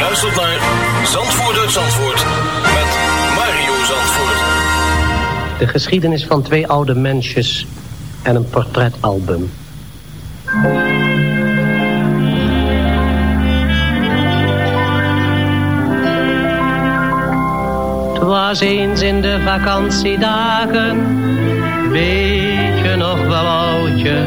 Luistert naar Zandvoort uit Zandvoort met Mario Zandvoort. De geschiedenis van twee oude mensjes en een portretalbum. Was eens in de vakantiedagen, weet je nog wel oudje,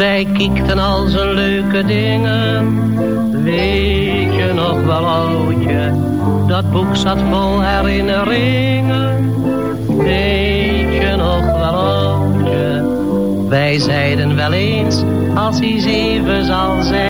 Wij kiekten al zijn leuke dingen. Weet je nog wel, oudje? Dat boek zat vol herinneringen. Weet je nog wel, oudje? Wij zeiden wel eens, als hij zeven zal zijn.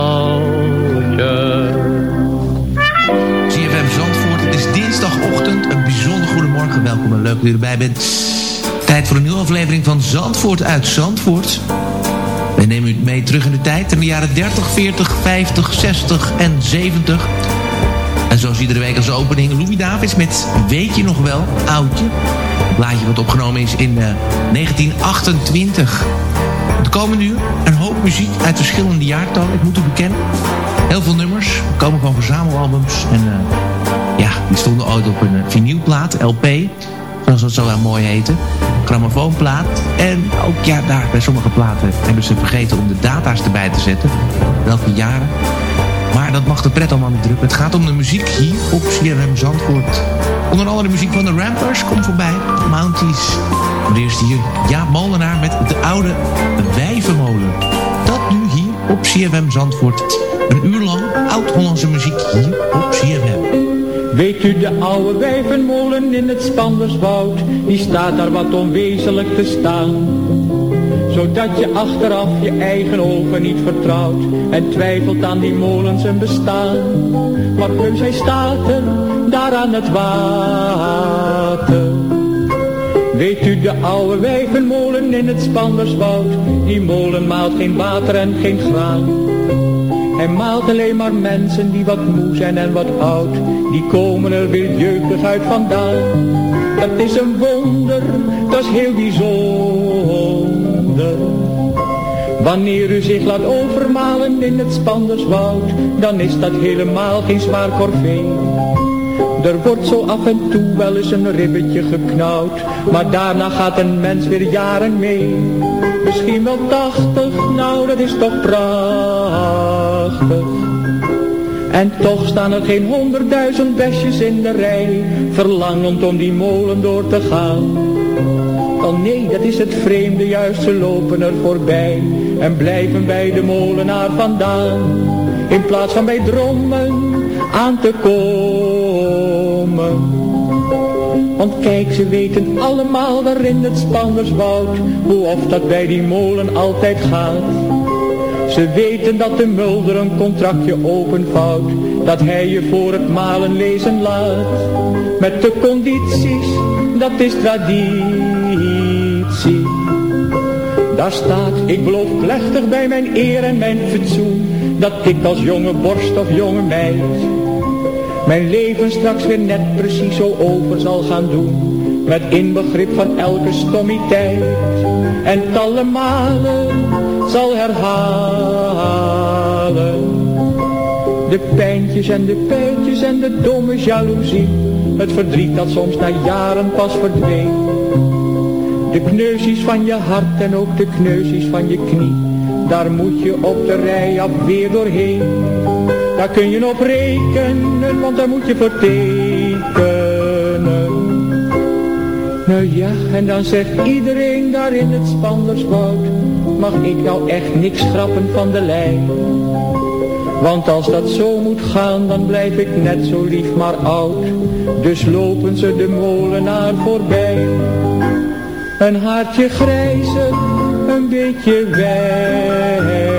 Welkom en leuk dat u erbij bent. Tijd voor een nieuwe aflevering van Zandvoort uit Zandvoort. We nemen u mee terug in de tijd. In de jaren 30, 40, 50, 60 en 70. En zoals iedere week als opening Louis Davids met Weet je nog wel, oudje. Een plaatje wat opgenomen is in eh, 1928. De komende uur een hoop muziek uit verschillende jaartallen. Ik moet u bekennen. Heel veel nummers komen van verzamelalbums. En eh, ja, die stonden ooit op een eh, vinylplaat, LP. Zoals dat zo wel mooi heette. Grammofoonplaat. En ook ja, daar bij sommige platen hebben ze vergeten om de data's erbij te zetten. Welke jaren. Maar dat mag de pret allemaal niet drukken. Het gaat om de muziek hier op CRM Zandvoort. Onder andere de muziek van de Rampers komt voorbij. Mounties. Maar eerst hier Jaap Molenaar met de oude wijvenmolen. CFM Zandvoort. Een uur lang oud-Hollandse muziek hier op CFM. Weet u de oude wijvenmolen in het Spanderswoud, die staat daar wat onwezenlijk te staan. Zodat je achteraf je eigen ogen niet vertrouwt en twijfelt aan die molens en bestaan. Maar heus hij staat er, daar aan het water. Weet u de oude wijvenmolen in het Spanderswoud, die molen maalt geen water en geen graan. Hij maalt alleen maar mensen die wat moe zijn en wat oud. Die komen er weer jeugdig uit vandaan. Dat is een wonder, dat is heel bijzonder. Wanneer u zich laat overmalen in het Spanderswoud, dan is dat helemaal geen zwaar corvée. Er wordt zo af en toe wel eens een ribbetje geknauwd, maar daarna gaat een mens weer jaren mee. Misschien wel tachtig, nou dat is toch prachtig. En toch staan er geen honderdduizend besjes in de rij, verlangend om die molen door te gaan. Oh nee, dat is het vreemde, juist ze lopen er voorbij en blijven bij de molenaar vandaan. In plaats van bij drommen aan te komen. Want kijk, ze weten allemaal daar in het Spanderswoud, hoe of dat bij die molen altijd gaat. Ze weten dat de mulder een contractje openvouwt, dat hij je voor het malen lezen laat. Met de condities, dat is traditie. Daar staat, ik beloof plechtig bij mijn eer en mijn fatsoen, dat ik als jonge borst of jonge meid, mijn leven straks weer net precies zo over zal gaan doen. Met inbegrip van elke stommiteit en talle malen zal herhalen. De pijntjes en de pijntjes en de domme jaloezie. Het verdriet dat soms na jaren pas verdween. De kneuzies van je hart en ook de kneuzies van je knie. Daar moet je op de rij af weer doorheen. Daar kun je op rekenen, want daar moet je voor tekenen. Nou ja, en dan zegt iedereen daar in het Spanderswoud mag ik nou echt niks schrappen van de lijn. Want als dat zo moet gaan, dan blijf ik net zo lief maar oud. Dus lopen ze de molenaar voorbij. Een hartje grijze, een beetje wijzer.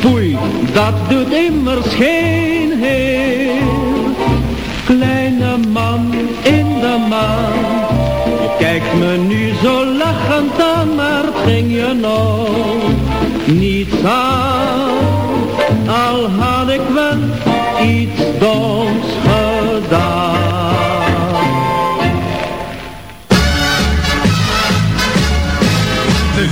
Foei, dat doet immers geen heer. Kleine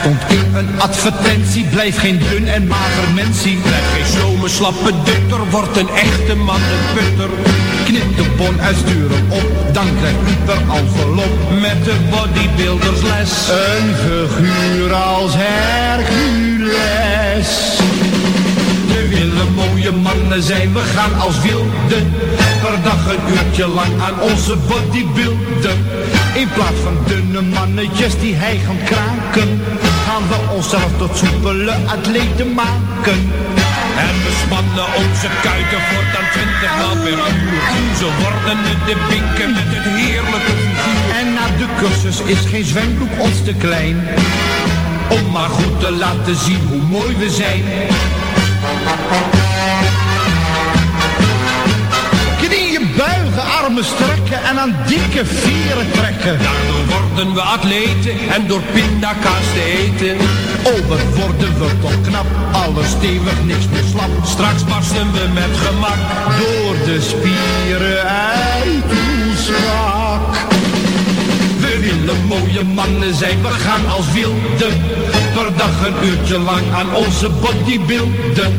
Stond in een advertentie, blijf geen dun en mager mensie. Blijf geen slome slappe dutter, wordt een echte man een putter. Knip de bon uitsturen op, dan krijgt u per envelop met de bodybuildersles. Een figuur als Hercules. Mannen zijn, we gaan als wilden. Per dag een uurtje lang aan onze bodybuilden. In plaats van dunne mannetjes die hij gaan kraken. Gaan we onszelf tot soepele atleten maken. En we spannen onze kuiten voortaan 20 maal per uur. Zo worden we de binken met het heerlijke figuur. En na de cursus is geen zwembroek ons te klein. Om maar goed te laten zien hoe mooi we zijn. Knieën buigen, armen strekken en aan dikke vieren trekken. Daardoor worden we atleten en door pindakaas te eten. Oh, wat worden we toch knap, alles stevig, niks meer slap. Straks barsten we met gemak door de spieren uit ons. We willen mooie mannen zijn, we gaan als wilden. Per dag een uurtje lang aan onze bodybuilden.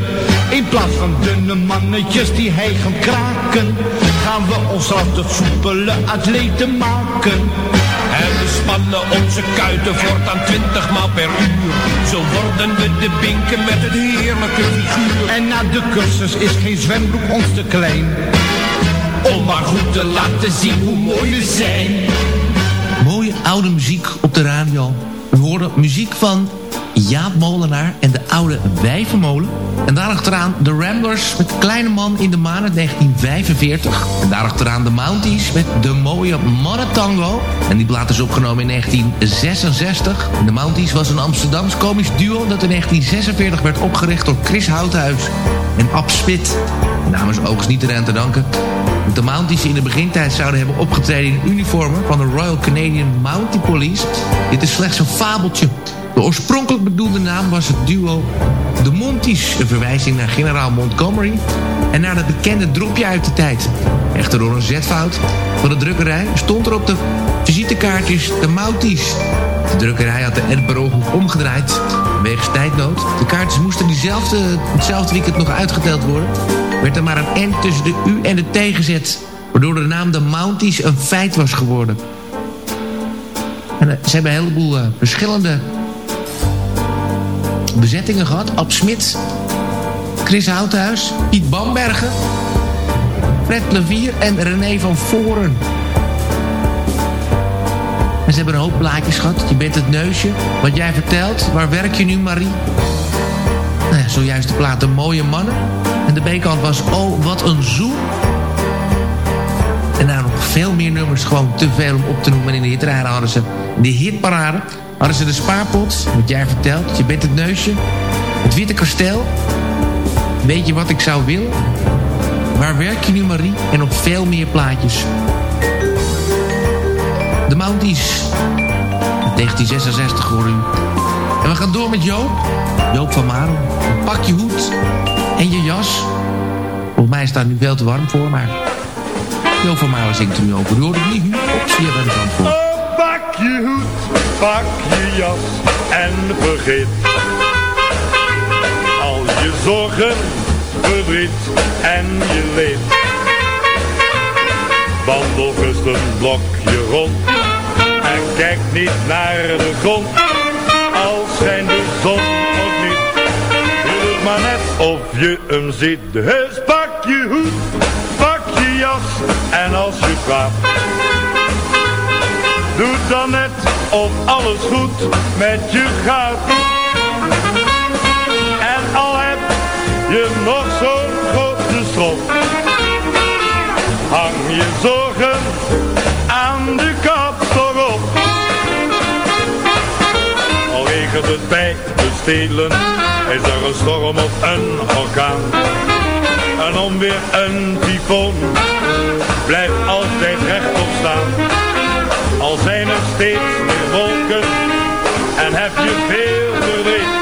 In plaats van dunne mannetjes die hij gaan kraken. Gaan we onszelf tot soepele atleten maken. En we spannen onze kuiten voortaan 20 maal per uur. Zo worden we de binken met het heerlijke figuur. En na de cursus is geen zwembroek ons te klein. Om maar goed te laten zien hoe mooi we zijn. Mooie oude muziek op de radio. We hoorden muziek van Jaap Molenaar en de oude Wijvenmolen. En daarachteraan de Ramblers met Kleine Man in de Maan uit 1945. En daarachteraan de Mounties met De Mooie Mannentango. En die plaat is opgenomen in 1966. En de Mounties was een Amsterdams komisch duo dat in 1946 werd opgericht door Chris Houthuis en Ab Spit. De is overigens niet eraan te danken. De Mounties in de begintijd zouden hebben opgetreden in uniformen van de Royal Canadian Mountie Police. Dit is slechts een fabeltje. De oorspronkelijk bedoelde naam was het duo De Monties, een verwijzing naar generaal Montgomery en naar het bekende dropje uit de tijd. Echter door een zetfout van de drukkerij stond er op de visitekaartjes de Mounties. De drukkerij had de ad omgedraaid wegens tijdnood. De kaartjes moesten diezelfde, hetzelfde weekend nog uitgeteld worden. Werd er maar een N tussen de U en de T gezet, waardoor de naam de Mounties een feit was geworden. En, uh, ze hebben een heleboel uh, verschillende bezettingen gehad. Ab Smit, Chris Houthuis, Piet Bambergen, Fred Levier en René van Voren. En ze hebben een hoop blaadjes gehad. Je bent het neusje. Wat jij vertelt. Waar werk je nu, Marie? Nou ja, zojuist de plaat De Mooie Mannen. En de B-kant was Oh, wat een zoen. En daar nog veel meer nummers. Gewoon te veel om op te noemen. In de hitparade hadden ze... De hitparade hadden ze de spaarpot. Wat jij vertelt. Je bent het neusje. Het Witte Kasteel. Weet je wat ik zou willen? Waar werk je nu, Marie? En nog veel meer plaatjes. De Mounties. 1966 hoor u. En we gaan door met Joop. Joop van Maren. Pak je hoed en je jas. Volgens mij is daar nu veel te warm voor, maar... Joop van Maren zingt er nu over. U hoort het niet op CFM Zandvoort. Je hoed, pak je jas en vergeet al je zorgen, verdriet en je leed. Wandel rust een blokje rond en kijk niet naar de grond. Als zijn de zon of niet, doe maar net of je hem ziet. Dus pak je hoed, pak je jas en als je praat. Doe dan net of alles goed met je gaat. En al heb je nog zo'n grote strop Hang je zorgen aan de kapstok op. Al regent het bij de stelen, is er een storm of een orkaan. Een onweer, een tyfoon, blijf altijd rechtop staan. Zijn er steeds meer wolken en heb je veel verdriet.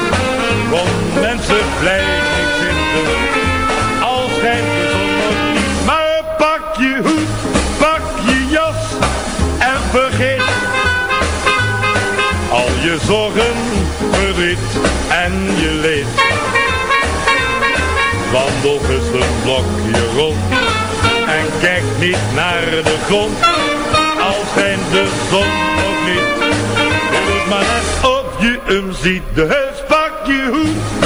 Kom mensen, blijf niet zitten, al schijnt de. Maar pak je hoed, pak je jas en vergeet al je zorgen, verdriet en je leed. Wandel eens een blokje rond en kijk niet naar de grond. Al schijnt de zon of niet, doe het maar net of je hem ziet. Dus pak je hoed,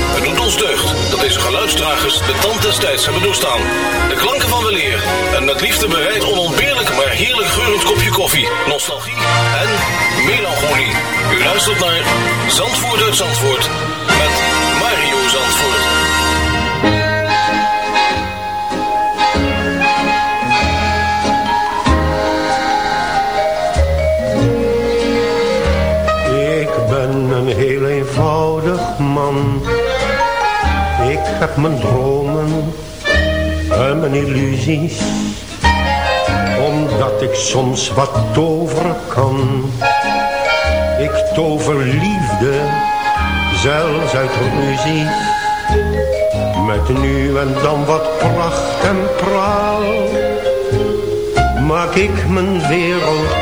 Het doet ons deugd dat deze geluidsdragers de tand des tijds hebben doorstaan. De klanken van weleer en met liefde bereid onontbeerlijk maar heerlijk geurend kopje koffie, nostalgie en melancholie. U luistert naar Zandvoort uit Zandvoort met Mario Zandvoort. Ik ben een heel eenvoudig man. Heb mijn dromen en mijn illusies. Omdat ik soms wat toveren kan. Ik tover liefde, zelfs uit ruzies. Met nu en dan wat pracht en praal. Maak ik mijn wereld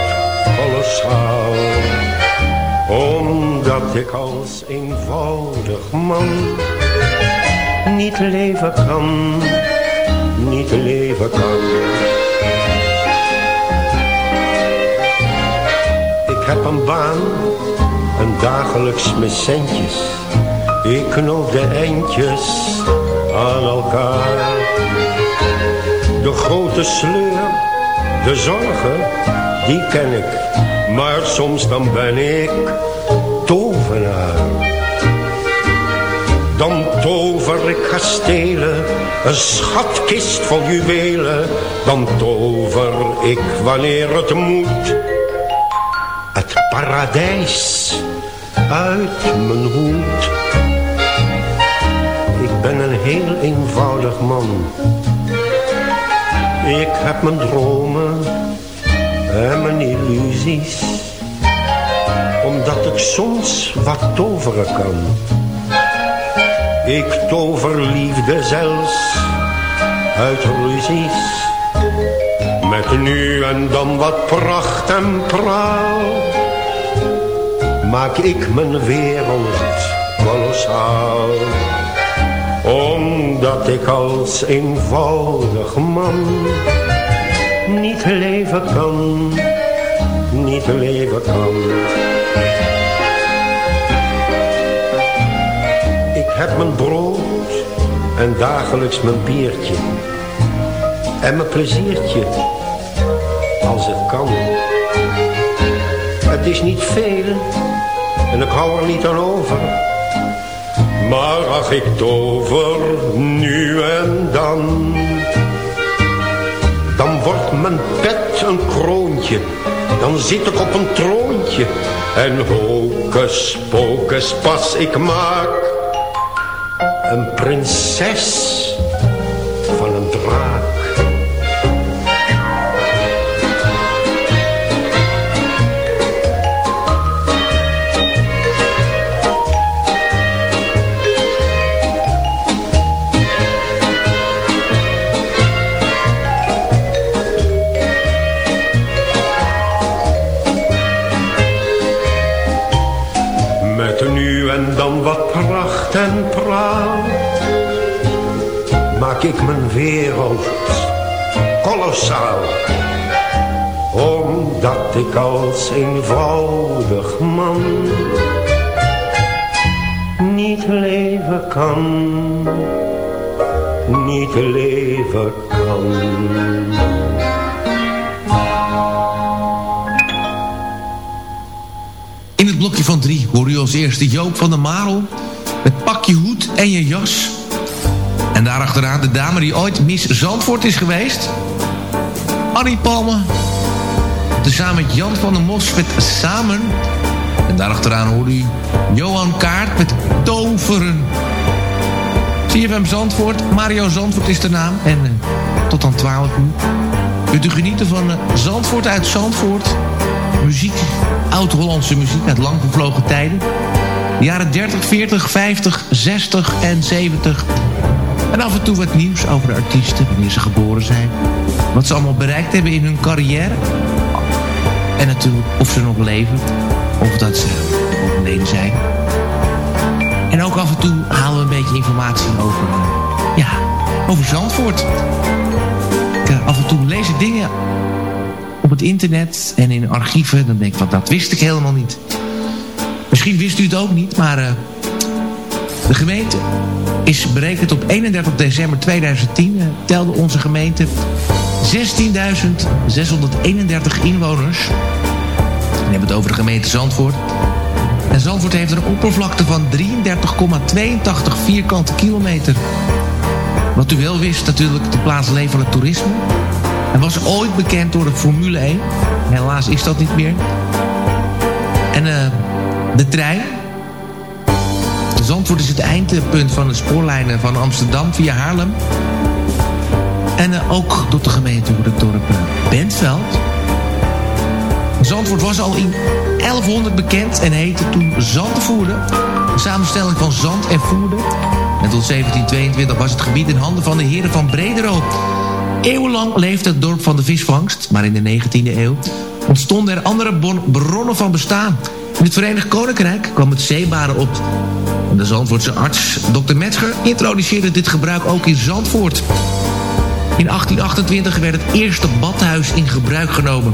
kolossaal omdat ik als eenvoudig man niet leven kan, niet leven kan. Ik heb een baan, een dagelijks met centjes. Ik knoop de eindjes aan elkaar. De grote sleur, de zorgen, die ken ik. Maar soms dan ben ik kastelen, een schatkist vol juwelen. Dan tover ik wanneer het moet. Het paradijs uit mijn hoed. Ik ben een heel eenvoudig man. Ik heb mijn dromen en mijn illusies. Omdat ik soms wat toveren kan. Ik tover liefde zelfs uit ruzies. Met nu en dan wat pracht en praal. Maak ik mijn wereld kolossaal. Omdat ik als eenvoudig man niet leven kan, niet leven kan. Heb mijn brood en dagelijks mijn biertje. En mijn pleziertje, als het kan. Het is niet veel en ik hou er niet aan over. Maar ach, ik tover nu en dan dan wordt mijn pet een kroontje. Dan zit ik op een troontje. En hocus pocus pas ik maak. Een prinses van een draak. Ik mijn wereld kolossaal. Omdat ik als eenvoudig man niet leven kan. Niet leven kan. In het blokje van drie hoor u als eerste Joop van der Marel... met pak je hoed en je jas. En daarachteraan de dame die ooit Miss Zandvoort is geweest. Annie Palme. Tezamen met Jan van der Mos met Samen. En daarachteraan hoor u Johan Kaart met Toveren. CFM Zandvoort. Mario Zandvoort is de naam. En eh, tot dan 12 uur. kunt u genieten van uh, Zandvoort uit Zandvoort. Muziek, oud-Hollandse muziek uit lang vervlogen tijden. De jaren 30, 40, 50, 60 en 70. En af en toe wat nieuws over de artiesten, wanneer ze geboren zijn. Wat ze allemaal bereikt hebben in hun carrière. En natuurlijk of ze nog leven. Of dat ze overleden zijn. En ook af en toe halen we een beetje informatie over, uh, ja, over Zandvoort. Ik, uh, af en toe lees ik dingen op het internet en in archieven. Dan denk ik, van, dat wist ik helemaal niet. Misschien wist u het ook niet, maar... Uh, de gemeente is berekend op 31 december 2010. Uh, telde onze gemeente 16.631 inwoners. We hebben het over de gemeente Zandvoort. En Zandvoort heeft een oppervlakte van 33,82 vierkante kilometer. Wat u wel wist, natuurlijk de plaats levende toerisme. En was ooit bekend door de Formule 1. Helaas is dat niet meer. En uh, de trein. Zandvoort is het eindpunt van de spoorlijnen van Amsterdam via Haarlem. En uh, ook tot de gemeente door het dorp uh, Bentveld. Zandvoort was al in 1100 bekend en heette toen Zandvoerde. Een samenstelling van zand en voerde. En tot 1722 was het gebied in handen van de heren van Brederode. Eeuwenlang leefde het dorp van de visvangst, maar in de 19e eeuw ontstonden er andere bronnen van bestaan. In het Verenigd Koninkrijk kwam het zeebaren op. De Zandvoortse arts Dr. Metzger introduceerde dit gebruik ook in Zandvoort. In 1828 werd het eerste badhuis in gebruik genomen.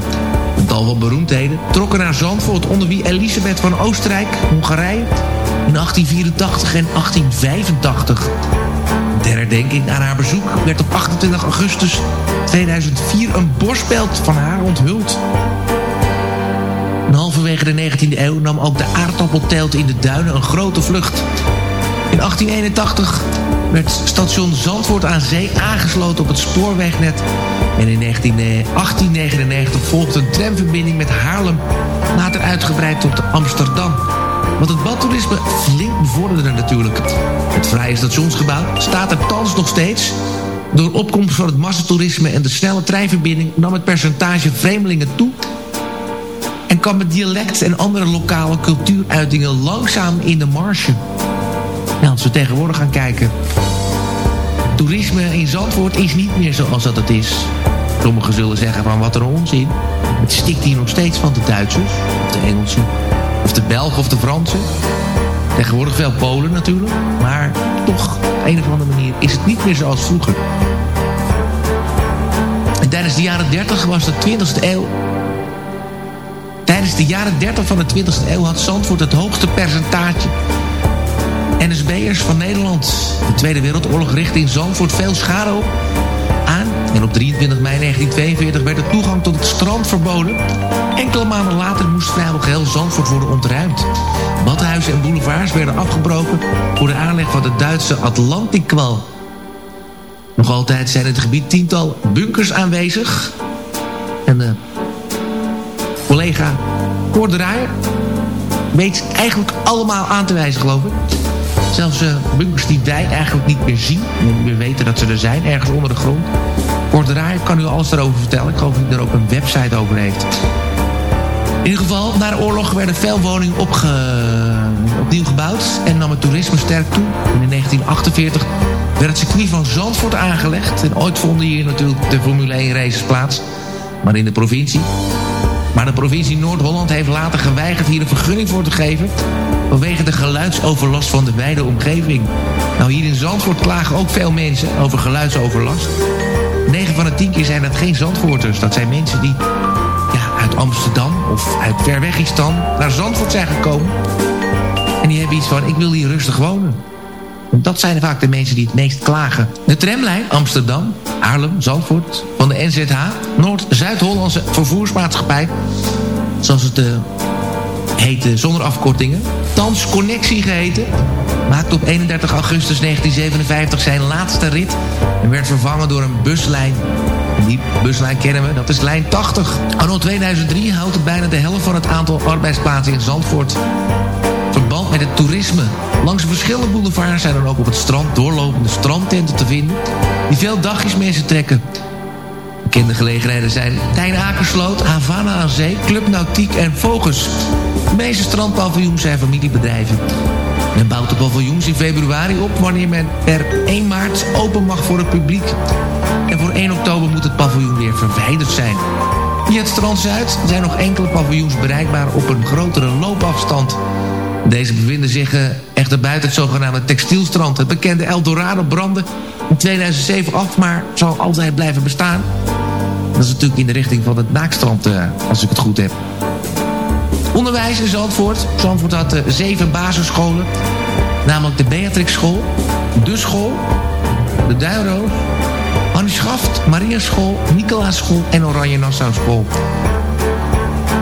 Een tal van beroemdheden trokken naar Zandvoort... onder wie Elisabeth van Oostenrijk, Hongarije... in 1884 en 1885. Ter herdenking aan haar bezoek werd op 28 augustus 2004... een borstbeeld van haar onthuld. Halverwege de 19e eeuw nam ook de aardappelteelt in de duinen een grote vlucht. In 1881 werd station Zandvoort aan Zee aangesloten op het spoorwegnet. En in 1899 volgde een tramverbinding met Haarlem, later uitgebreid tot Amsterdam. Want het badtoerisme flink bevorderde natuurlijk. Het vrije stationsgebouw staat er thans nog steeds. Door opkomst van het massatoerisme en de snelle treinverbinding... nam het percentage vreemdelingen toe... en kwam het dialect en andere lokale cultuuruitingen langzaam in de marge. Nou, als we tegenwoordig gaan kijken... Toerisme in Zandvoort is niet meer zoals dat het is. Sommigen zullen zeggen van wat een onzin. Het stikt hier nog steeds van de Duitsers, of de Engelsen, of de Belgen of de Fransen. Tegenwoordig veel Polen natuurlijk. Maar toch, op een of andere manier, is het niet meer zoals vroeger. En tijdens de jaren 30 was de 20e eeuw... Tijdens de jaren 30 van de 20e eeuw had Zandvoort het hoogste percentage NSB'ers van Nederland. De Tweede Wereldoorlog richtte in Zandvoort veel schade aan. En op 23 mei 1942 werd de toegang tot het strand verboden. Enkele maanden later moest vrijwel geheel Zandvoort worden ontruimd. Badhuizen en boulevards werden afgebroken... voor de aanleg van de Duitse Atlantikwal. Nog altijd zijn in het gebied tiental bunkers aanwezig. En de collega Koordraaier weet eigenlijk allemaal aan te wijzen, geloof ik. Zelfs uh, bunkers die wij eigenlijk niet meer zien. En we weten dat ze er zijn, ergens onder de grond. Kort kan u alles daarover vertellen. Ik geloof dat hij er ook een website over heeft. In ieder geval, na de oorlog werden veel woningen opnieuw gebouwd. En nam het toerisme sterk toe. En in 1948 werd het circuit van Zandvoort aangelegd. En ooit vonden hier natuurlijk de Formule 1 races plaats. Maar in de provincie. Maar de provincie Noord-Holland heeft later geweigerd hier een vergunning voor te geven vanwege de geluidsoverlast van de wijde omgeving. Nou, hier in Zandvoort klagen ook veel mensen over geluidsoverlast. 9 van de 10 keer zijn dat geen Zandvoorters. Dat zijn mensen die ja, uit Amsterdam of uit Verwegistan naar Zandvoort zijn gekomen. En die hebben iets van, ik wil hier rustig wonen. Dat zijn vaak de mensen die het meest klagen. De tramlijn Amsterdam, Haarlem, Zandvoort van de NZH... Noord-Zuid-Hollandse vervoersmaatschappij... zoals het uh, heette zonder afkortingen. Thans Connectie geheten. Maakte op 31 augustus 1957 zijn laatste rit. En werd vervangen door een buslijn. Die buslijn kennen we, dat is lijn 80. Anno 2003 houdt het bijna de helft van het aantal arbeidsplaatsen in Zandvoort verband met het toerisme. Langs verschillende boulevards zijn er ook op het strand doorlopende strandtenten te vinden... die veel dagjes mensen trekken. Bekende gelegenheden zijn Tijn Akersloot, Havana aan Zee, Club Nautiek en Vogels. De meeste strandpaviljoens zijn familiebedrijven. Men bouwt de paviljoens in februari op wanneer men per 1 maart open mag voor het publiek. En voor 1 oktober moet het paviljoen weer verwijderd zijn. Via het strand Zuid zijn nog enkele paviljoens bereikbaar op een grotere loopafstand. Deze bevinden zich uh, echter buiten het zogenaamde textielstrand. Het bekende Eldorado brandde in 2007 af, maar zal altijd blijven bestaan. Dat is natuurlijk in de richting van het Naakstrand, uh, als ik het goed heb. Onderwijs in Zandvoort. Zandvoort had uh, zeven basisscholen. Namelijk de Beatrix School, De School, de Duinroos, Annie Schaft, Maria School, Nicolaas School en Oranje Nassau School.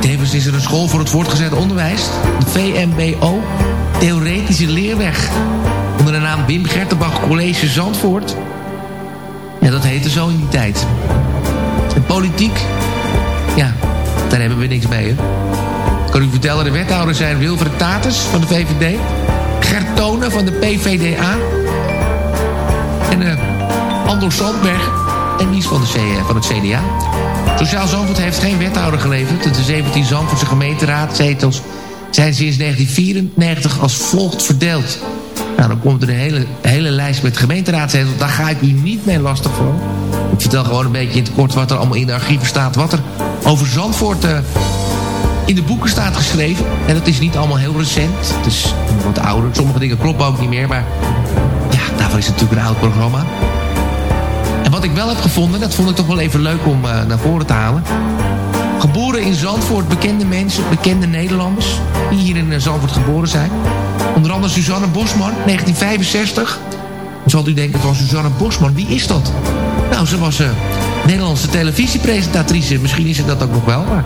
Tevens is er een school voor het voortgezet onderwijs, de VMBO, Theoretische Leerweg. Onder de naam Wim Gertenbach College Zandvoort. Ja, dat heette zo in die tijd. De politiek, ja, daar hebben we niks mee, hè. Kan u vertellen, de wethouders zijn Wilfred Taters van de VVD... Gert van de PVDA... en uh, Sandberg en Mies van, de C, van het CDA. Sociaal Zandvoort heeft geen wethouder geleverd. De 17 Zandvoortse gemeenteraadzetels zijn sinds 1994 als volgt verdeeld. Nou, dan komt er een hele, hele lijst met gemeenteraadzetels. Daar ga ik u niet mee lastig voor. Ik vertel gewoon een beetje in het kort wat er allemaal in de archieven staat. Wat er over Zandvoort uh, in de boeken staat geschreven. En dat is niet allemaal heel recent. Het is wat ouder. Sommige dingen kloppen ook niet meer. Maar ja, daarvoor is het natuurlijk een oud programma. Wat ik wel heb gevonden, dat vond ik toch wel even leuk om uh, naar voren te halen. Geboren in Zandvoort, bekende mensen, bekende Nederlanders... die hier in Zandvoort geboren zijn. Onder andere Suzanne Bosman, 1965. Dan zal u denken van Suzanne Bosman, wie is dat? Nou, ze was uh, Nederlandse televisiepresentatrice. Misschien is ze dat ook nog wel, maar...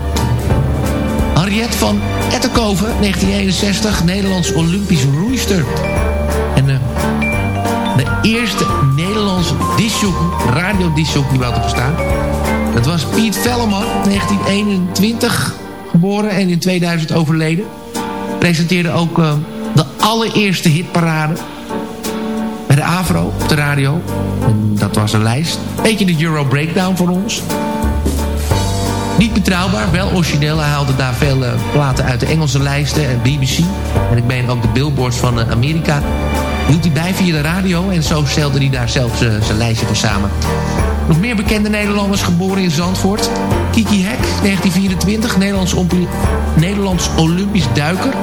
Harriet van Etterkoven, 1961, Nederlands Olympisch roeister. De eerste Nederlandse radiodisjockey die we hadden bestaan. Dat was Piet Velleman, 1921 geboren en in 2000 overleden. Presenteerde ook uh, de allereerste hitparade bij de Avro op de radio. En dat was een lijst. Beetje de Euro Breakdown voor ons. Niet betrouwbaar, wel origineel. Hij haalde daar veel uh, platen uit de Engelse lijsten en BBC. En ik meen ook de billboards van uh, Amerika. Hield hij bij via de radio en zo stelde hij daar zelf zijn lijstje voor samen. Nog meer bekende Nederlanders geboren in Zandvoort. Kiki Hek, 1924, Nederlands, Nederlands Olympisch duiker.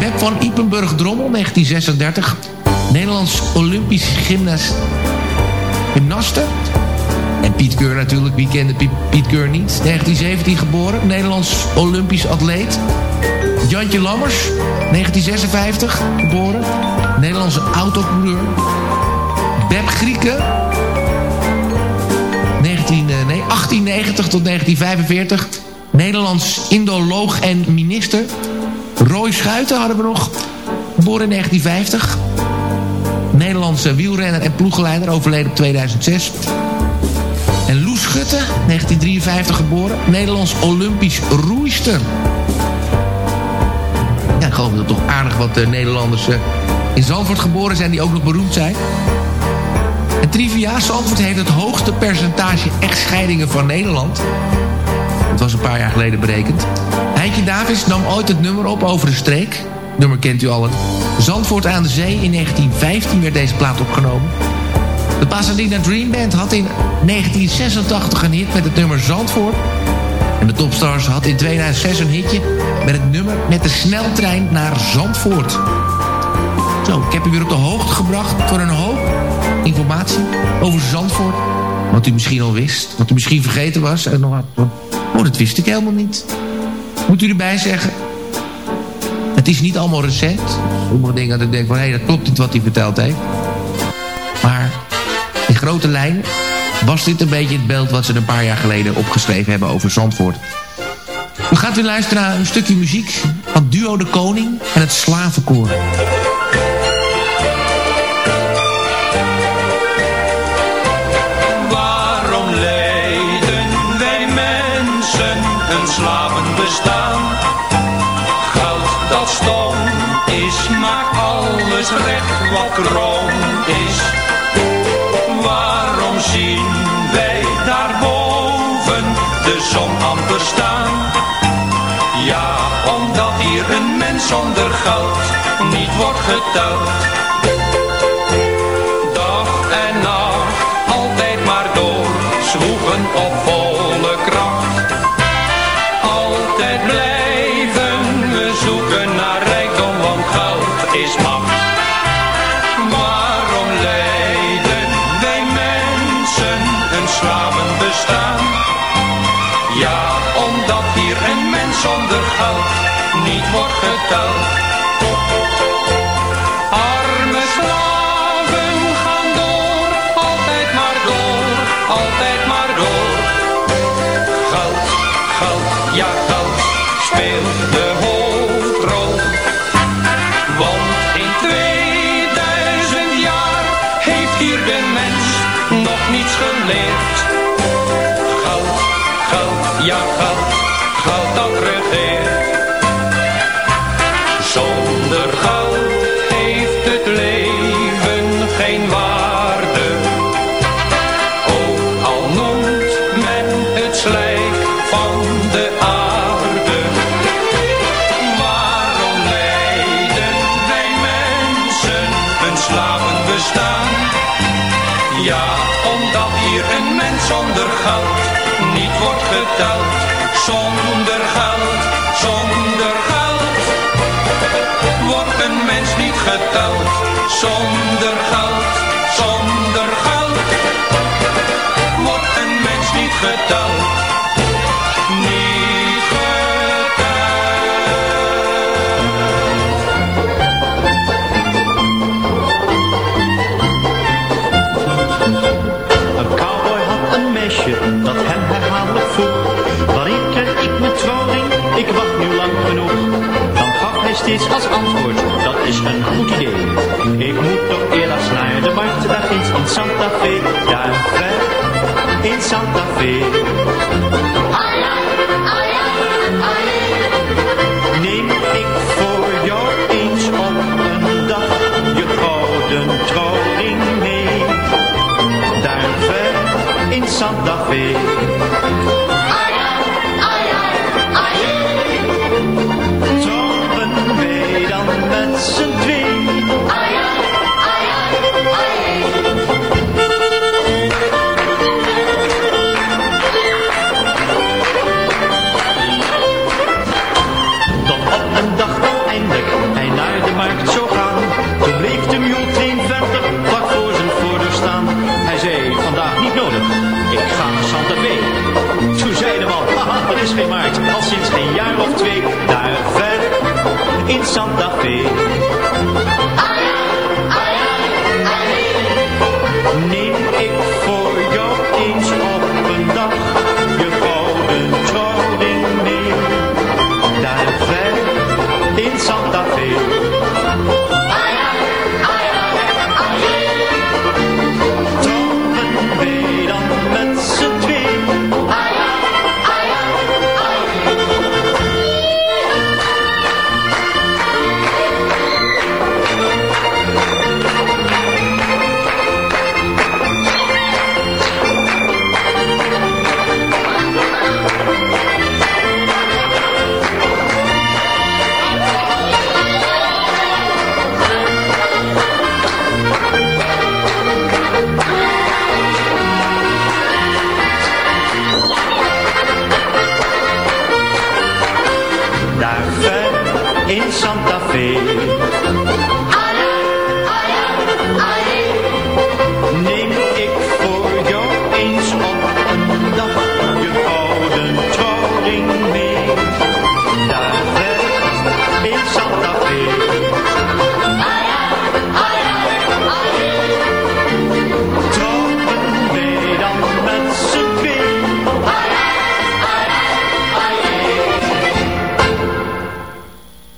Beb van Ipenburg-Drommel, 1936. Nederlands Olympisch gymnast, gymnaste. En Piet Keur natuurlijk, wie kende Piet Keur niet? 1917 geboren, Nederlands Olympisch atleet. Jantje Lammers, 1956 geboren. Nederlandse autocoureur. Beb Grieken, 19, nee, 1890 tot 1945. Nederlands indoloog en minister. Roy Schuiten hadden we nog. Geboren in 1950. Nederlandse wielrenner en ploegleider. Overleden op 2006. En Loes Schutte, 1953 geboren. Nederlands Olympisch roeister. Ja, geloof dat toch aardig wat uh, Nederlanders uh, in Zandvoort geboren zijn... die ook nog beroemd zijn. En trivia, Zandvoort heeft het hoogste percentage echtscheidingen van Nederland. Dat was een paar jaar geleden berekend. Heintje Davis nam ooit het nummer op over de streek. nummer kent u allen. Zandvoort aan de Zee. In 1915 werd deze plaat opgenomen. De Pasadena Dream Band had in 1986 een hit met het nummer Zandvoort. En de Topstars had in 2006 een hitje met het nummer met de sneltrein naar Zandvoort. Zo, ik heb u weer op de hoogte gebracht voor een hoop informatie over Zandvoort. Wat u misschien al wist, wat u misschien vergeten was. En nog wat, oh, dat wist ik helemaal niet. Moet u erbij zeggen, het is niet allemaal recent. Sommige dingen dat ik denk van, hé, dat klopt niet wat hij verteld heeft. Maar in grote lijnen was dit een beetje het beeld wat ze een paar jaar geleden opgeschreven hebben over Zandvoort. We gaan weer luisteren naar een stukje muziek van Duo de Koning en het Slavenkoor. Goud dat stom is, maakt alles recht wat kroon is. Waarom zien wij daarboven? som amper staan. Ja, omdat hier een mens zonder geld niet wordt geteld. Niet wordt geteld. Arme slaven gaan door, altijd maar door, altijd maar door. Geld, geld, ja geld, geteld. Zonder geld, zonder geld wordt een mens niet geteld. Niet geteld. Een cowboy had een meisje dat hem herhaaldelijk vroeg Wanneer krijg ik mijn trouwring? Ik wacht nu lang genoeg Dan gaf hij steeds als antwoord Daar ver in Santa Fe Neem ik voor jou eens op een dag Je gouden trouwring mee daar ver in Santa Fe. In Santa Fe.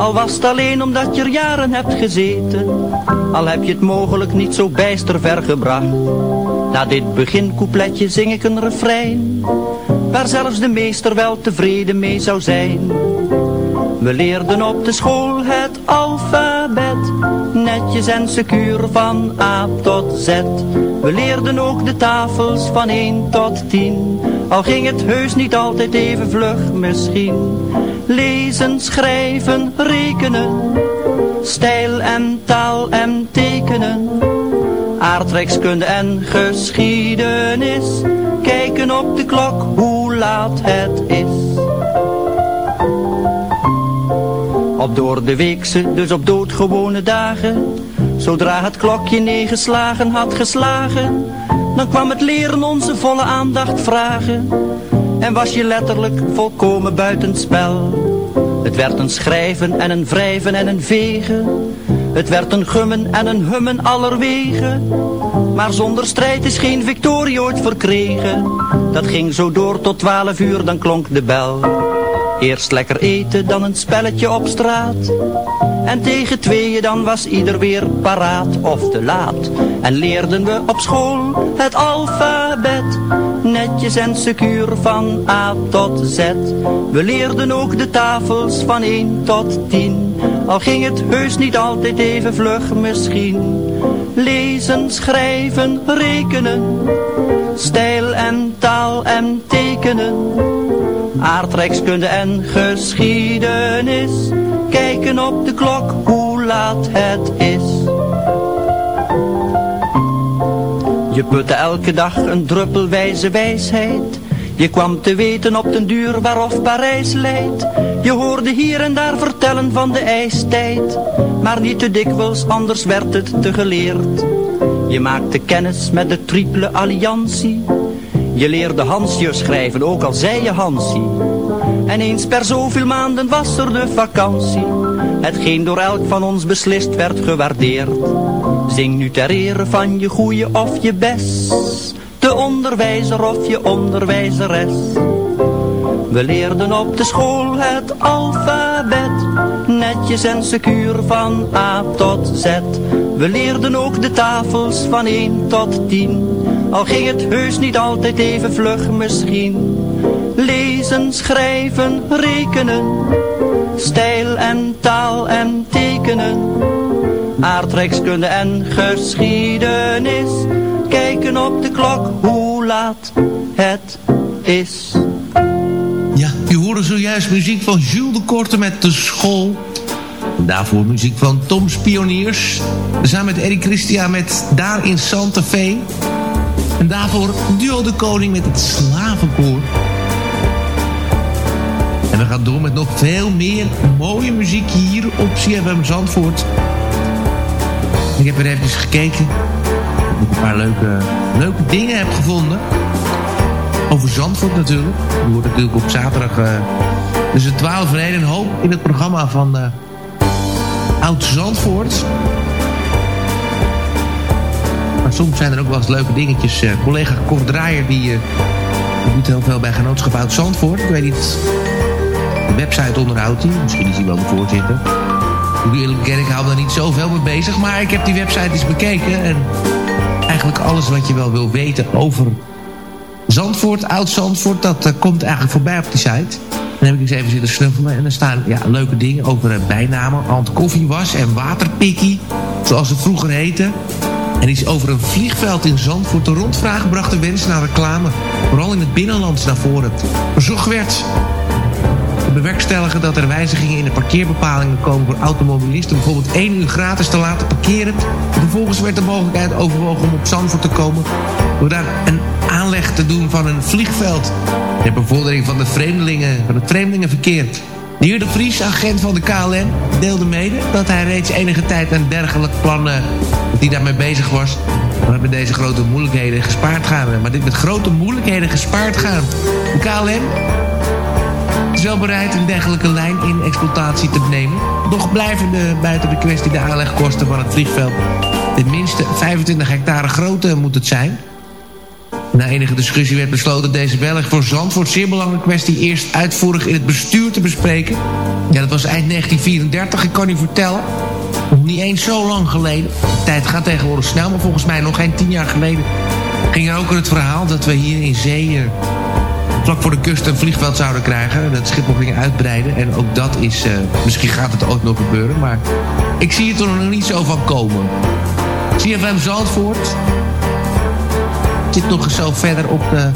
Al was het alleen omdat je er jaren hebt gezeten. Al heb je het mogelijk niet zo bijster ver gebracht. Na dit begincoupletje zing ik een refrein. Waar zelfs de meester wel tevreden mee zou zijn. We leerden op de school het alfabet, netjes en secuur van A tot Z. We leerden ook de tafels van 1 tot 10, al ging het heus niet altijd even vlug misschien. Lezen, schrijven, rekenen, stijl en taal en tekenen. Aardrijkskunde en geschiedenis, kijken op de klok hoe laat het is. Op door de weekse, dus op doodgewone dagen. Zodra het klokje negen slagen had geslagen, dan kwam het leren onze volle aandacht vragen. En was je letterlijk volkomen buitenspel. Het werd een schrijven en een wrijven en een vegen. Het werd een gummen en een hummen allerwegen. Maar zonder strijd is geen victorie ooit verkregen. Dat ging zo door tot twaalf uur, dan klonk de bel. Eerst lekker eten, dan een spelletje op straat. En tegen tweeën dan was ieder weer paraat of te laat. En leerden we op school het alfabet. Netjes en secuur van A tot Z. We leerden ook de tafels van 1 tot 10. Al ging het heus niet altijd even vlug misschien. Lezen, schrijven, rekenen. Stijl en taal en tekenen aardrijkskunde en geschiedenis. Kijken op de klok hoe laat het is. Je putte elke dag een druppelwijze wijsheid. Je kwam te weten op den duur waarof Parijs leidt. Je hoorde hier en daar vertellen van de ijstijd. Maar niet te dikwijls, anders werd het te geleerd. Je maakte kennis met de triple alliantie je leerde Hansje schrijven, ook al zei je Hansie. En eens per zoveel maanden was er de vakantie. Hetgeen door elk van ons beslist werd gewaardeerd. Zing nu ter ere van je goeie of je best. De onderwijzer of je onderwijzeres. We leerden op de school het alfabet. Netjes en secuur van A tot Z. We leerden ook de tafels van 1 tot 10. Al ging het heus niet altijd even vlug misschien. Lezen, schrijven, rekenen. Stijl en taal en tekenen. Aardrijkskunde en geschiedenis. Kijken op de klok hoe laat het is. Ja, u hoorde zojuist muziek van Jules de Korte met De School. daarvoor muziek van Tom's Pioniers. Samen met Eric Christian met Daar in Santa Fe. En daarvoor Duo de Koning met het Slavenkoor. En we gaan door met nog veel meer mooie muziek hier op CFM Zandvoort. Ik heb er even gekeken. Dat ik een paar leuke, leuke dingen heb gevonden. Over Zandvoort natuurlijk. Die wordt natuurlijk op zaterdag... Dus het 12 reden een hoop in het programma van uh, Oud Zandvoort soms zijn er ook wel eens leuke dingetjes. Uh, collega Cor Draaier, die, uh, die, doet heel veel bij Genootschap Oud Zandvoort. Ik weet niet, de website onderhoudt hij. Misschien is hij wel de voorzitter. Moet eerlijk ik hou daar niet zoveel mee bezig. Maar ik heb die website eens bekeken. En eigenlijk alles wat je wel wil weten over Zandvoort, Oud Zandvoort... dat uh, komt eigenlijk voorbij op die site. Dan heb ik eens even zitten snuffelen. En er staan ja, leuke dingen over bijnamen. Ant Koffiewas en Waterpikkie. Zoals het vroeger heette. En iets over een vliegveld in Zandvoort. De rondvraag bracht de wens naar reclame. Vooral in het binnenland naar voren. Verzocht werd bewerkstelligen dat er wijzigingen in de parkeerbepalingen komen voor automobilisten. Bijvoorbeeld één uur gratis te laten parkeren. Vervolgens werd de mogelijkheid overwogen om op Zandvoort te komen. Door daar een aanleg te doen van een vliegveld. Ter bevordering van, de vreemdelingen, van het vreemdelingenverkeer. De heer De Vries, agent van de KLM, deelde mede dat hij reeds enige tijd een dergelijk plan uh, die daarmee bezig was. We hebben deze grote moeilijkheden gespaard gaan. Maar dit met grote moeilijkheden gespaard gaan. De KLM wel bereid een dergelijke lijn in exploitatie te nemen. Doch blijven de, buiten de kwestie de aanlegkosten van het vliegveld... tenminste 25 hectare groot moet het zijn. Na enige discussie werd besloten deze Belg voor Zandvoort zeer belangrijke kwestie eerst uitvoerig in het bestuur te bespreken. Ja, dat was eind 1934, ik kan u vertellen. Nog niet eens zo lang geleden. De tijd gaat tegenwoordig snel, maar volgens mij nog geen tien jaar geleden... ging er ook het verhaal dat we hier in zee... Voor de kust een vliegveld zouden krijgen. Dat Schiphol ging uitbreiden. En ook dat is... Uh, misschien gaat het ooit nog gebeuren, maar... ik zie het er nog niet zo van komen. CFM Zandvoort... zit nog eens zo verder op, de,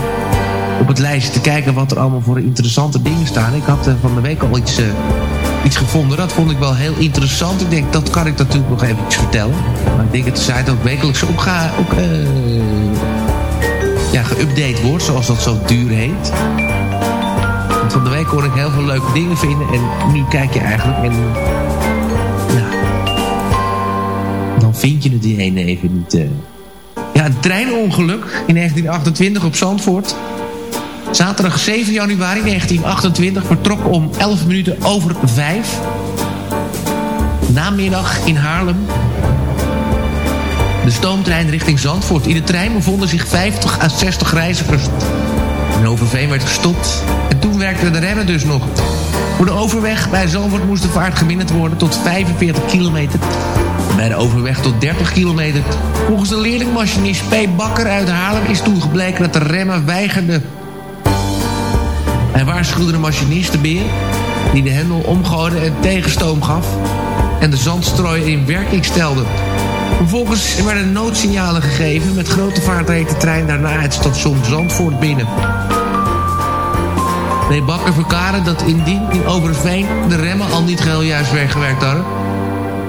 op het lijstje te kijken... wat er allemaal voor interessante dingen staan. Ik had uh, van de week al iets iets gevonden. Dat vond ik wel heel interessant. Ik denk, dat kan ik natuurlijk nog even vertellen. Maar ik denk dat de site ook wekelijks ook, ga, ja, geüpdate wordt, zoals dat zo duur heet. Want van de week kon ik heel veel leuke dingen vinden. En nu kijk je eigenlijk en... Nou, dan vind je het die ene even niet... Uh. Ja, een treinongeluk in 1928 op Zandvoort. Zaterdag 7 januari 1928 vertrok om 11 minuten over 5. Namiddag in Haarlem. De stoomtrein richting Zandvoort. In de trein bevonden zich 50 à 60 reizigers. En Overveen werd gestopt. En toen werkten de remmen dus nog. Voor de overweg bij Zandvoort moest de vaart geminderd worden tot 45 kilometer. bij de overweg tot 30 kilometer. Volgens de leerlingmachinist P. Bakker uit Haarlem is toen gebleken dat de remmen weigerden hij waarschuwde de machinist, de beer, die de hendel omgooide en tegenstoom gaf en de zandstrooien in werking stelde. Vervolgens werden noodsignalen gegeven. Met grote vaart reed de trein daarna het station Zandvoort binnen. Nee, Bakker verklaarde dat indien in Overveen de remmen al niet geheel juist weggewerkt hadden...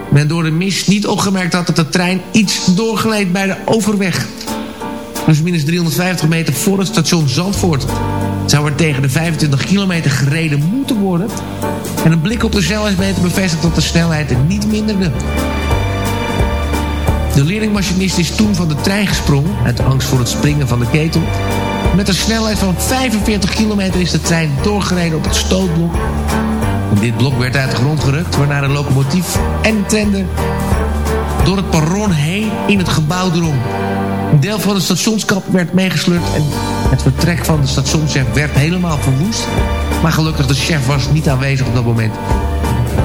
men door de mist niet opgemerkt had dat de trein iets doorgleed bij de overweg. Dus minus 350 meter voor het station Zandvoort zou er tegen de 25 kilometer gereden moeten worden. En een blik op de snelheidsmeter bevestigt dat de snelheid niet minderde. De leerlingmachinist is toen van de trein gesprongen... uit angst voor het springen van de ketel. Met een snelheid van 45 kilometer is de trein doorgereden op het stootblok. Dit blok werd uit de grond gerukt... waarna de locomotief en de tender door het perron heen in het gebouw drong. Een deel van de stationskap werd meegesleurd en het vertrek van de stationschef werd helemaal verwoest. Maar gelukkig de chef was niet aanwezig op dat moment.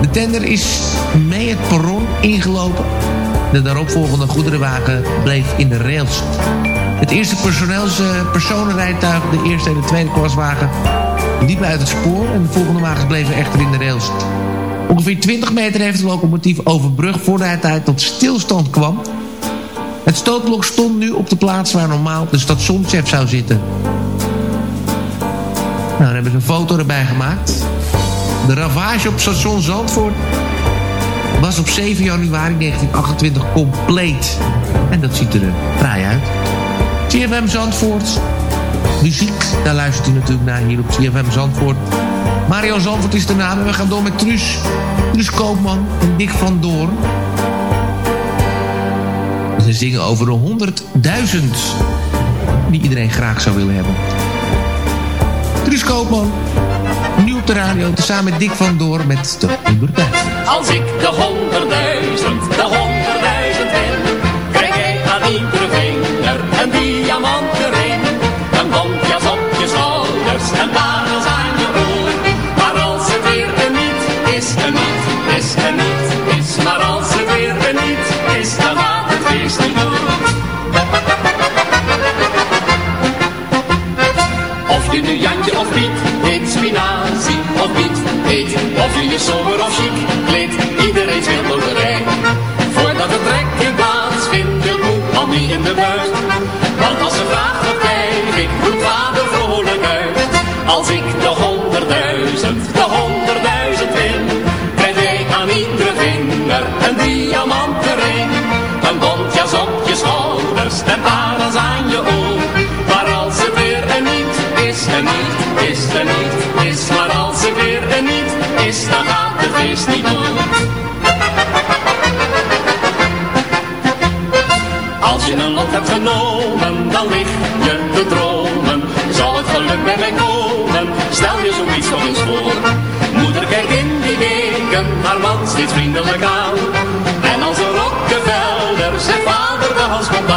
De tender is mee het perron ingelopen. De daaropvolgende goederenwagen bleef in de rails. Het eerste personeels, uh, personenrijtuig, de eerste en de tweede klaswagen, liepen uit het spoor en de volgende wagens bleven echter in de rails. Ongeveer 20 meter heeft het locomotief overbrugd voordat uit tot stilstand kwam. Het stootblok stond nu op de plaats waar normaal de stationschef zou zitten. Nou, dan hebben ze een foto erbij gemaakt. De ravage op station Zandvoort was op 7 januari 1928 compleet. En dat ziet er fraai uit. CFM Zandvoort. Muziek, daar luistert u natuurlijk naar hier op CFM Zandvoort. Mario Zandvoort is de naam en we gaan door met Truus. Truus Koopman en Dick van Doorn. Ze zingen over de honderdduizend die iedereen graag zou willen hebben. Truus Koopman, op de radio, samen met Dick van Door met de honderdduizend. Als ik de honderdduizend, de honderdduizend win, krijg jij aan iedere vinger Of je je sober of chic kleedt, iedereen speelt loterij. Voordat het trekken plaatsvindt, wil moe al niet in de buurt. Want als ze vraagt wat krijg ik, roept vader vrolijk uit. Als ik de honderdduizend, de honderdduizend win, krijg jij aan iedere vinger een diamanten is, dan gaat het feest niet door. Als je een lot hebt genomen, dan lig je te dromen. Zal het geluk bij mij komen, stel je zoiets nog eens voor. Moeder kijkt in die weken, haar man steeds vriendelijk aan. En als een Rockefeller, zegt vader de hals komt.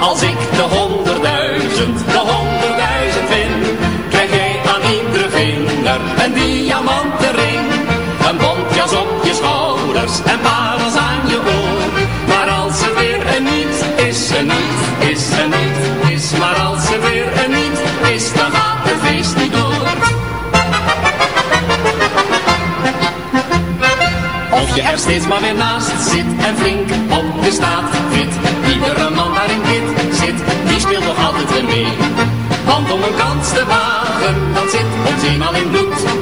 Als ik de honderdduizend, en parels aan je oor. Maar als er weer een niet is, een niet is, een niet is. Maar als er weer een niet is, dan gaat de feest niet door. Of je er steeds maar weer naast zit en flink op de staat fit. Iedere man waarin kit zit, die speelt nog altijd weer mee. Want om een kans te wagen, dat zit ons eenmaal in bloed.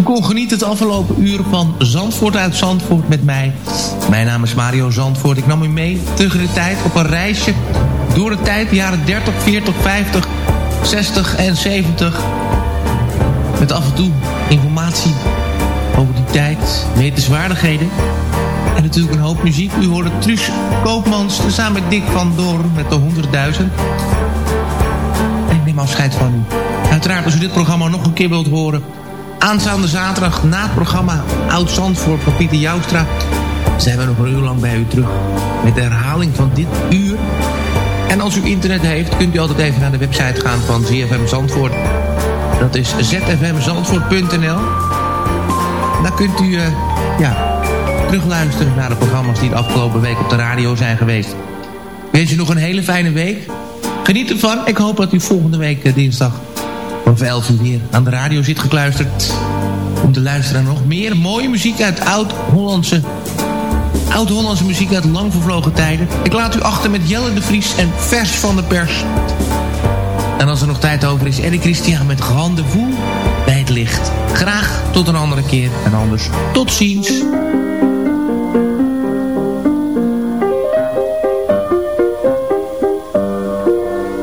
U kon genieten het afgelopen uur van Zandvoort uit Zandvoort met mij. Mijn naam is Mario Zandvoort. Ik nam u mee terug de tijd op een reisje door de tijd, de jaren 30, 40, 50, 60 en 70. Met af en toe informatie over die tijd, wetenswaardigheden. En natuurlijk een hoop muziek. U hoorde Truus Koopmans samen met Dick van Doorn met de 100.000. En ik neem afscheid van u. Uiteraard als u dit programma nog een keer wilt horen... aanstaande zaterdag na het programma Oud Zandvoort van Pieter Joustra... zijn we nog een uur lang bij u terug met de herhaling van dit uur. En als u internet heeft, kunt u altijd even naar de website gaan van ZFM Zandvoort. Dat is zfmzandvoort.nl. Daar kunt u eh, ja, terugluisteren naar de programma's die de afgelopen week op de radio zijn geweest. Ik wens u nog een hele fijne week. Geniet ervan. Ik hoop dat u volgende week eh, dinsdag om 11 uur weer aan de radio zit gekluisterd. Om te luisteren naar nog meer mooie muziek uit oud-Hollandse... Oud-Hollandse muziek uit lang vervlogen tijden. Ik laat u achter met Jelle de Vries en Vers van de Pers. En als er nog tijd over is, Eddie Christian met Grande Voel bij het licht. Graag tot een andere keer en anders tot ziens.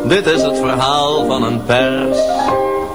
Dit is het verhaal van een pers.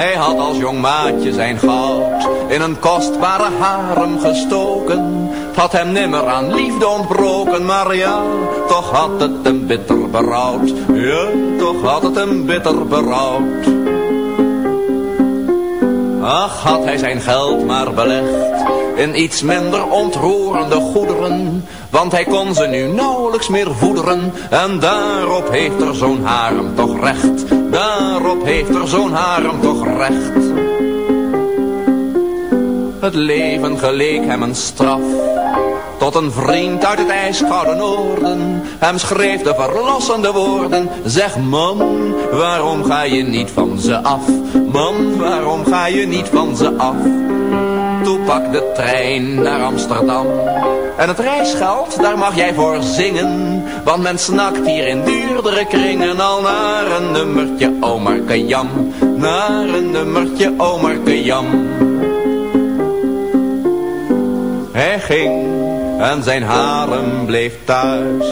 Hij had als jong maatje zijn goud in een kostbare harem gestoken. Had hem nimmer aan liefde ontbroken, maar ja, toch had het hem bitter berouwd. Ja, toch had het hem bitter berouwd. Ach, had hij zijn geld maar belegd in iets minder ontroerende goederen, want hij kon ze nu nauwelijks meer voederen. En daarop heeft er zo'n harem toch recht, daarop heeft er zo'n harem toch recht. Het leven geleek hem een straf, tot een vriend uit het ijskoude noorden. Hem schreef de verlossende woorden, zeg man, waarom ga je niet van ze af? Man, waarom ga je niet van ze af? Toen pak de trein naar Amsterdam. En het reisgeld, daar mag jij voor zingen. Want men snakt hier in duurdere kringen al naar een nummertje Omarke Jam. Naar een nummertje Omarke Jam. Hij ging en zijn harem bleef thuis.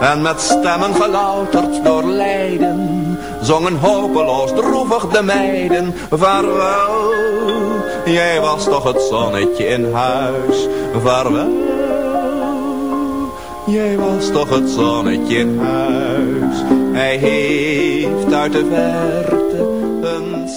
En met stemmen gelouterd door lijden, zongen hopeloos droevig de meiden. Vaarwel, jij was toch het zonnetje in huis. Vaarwel, jij was toch het zonnetje in huis. Hij heeft uit de verte een.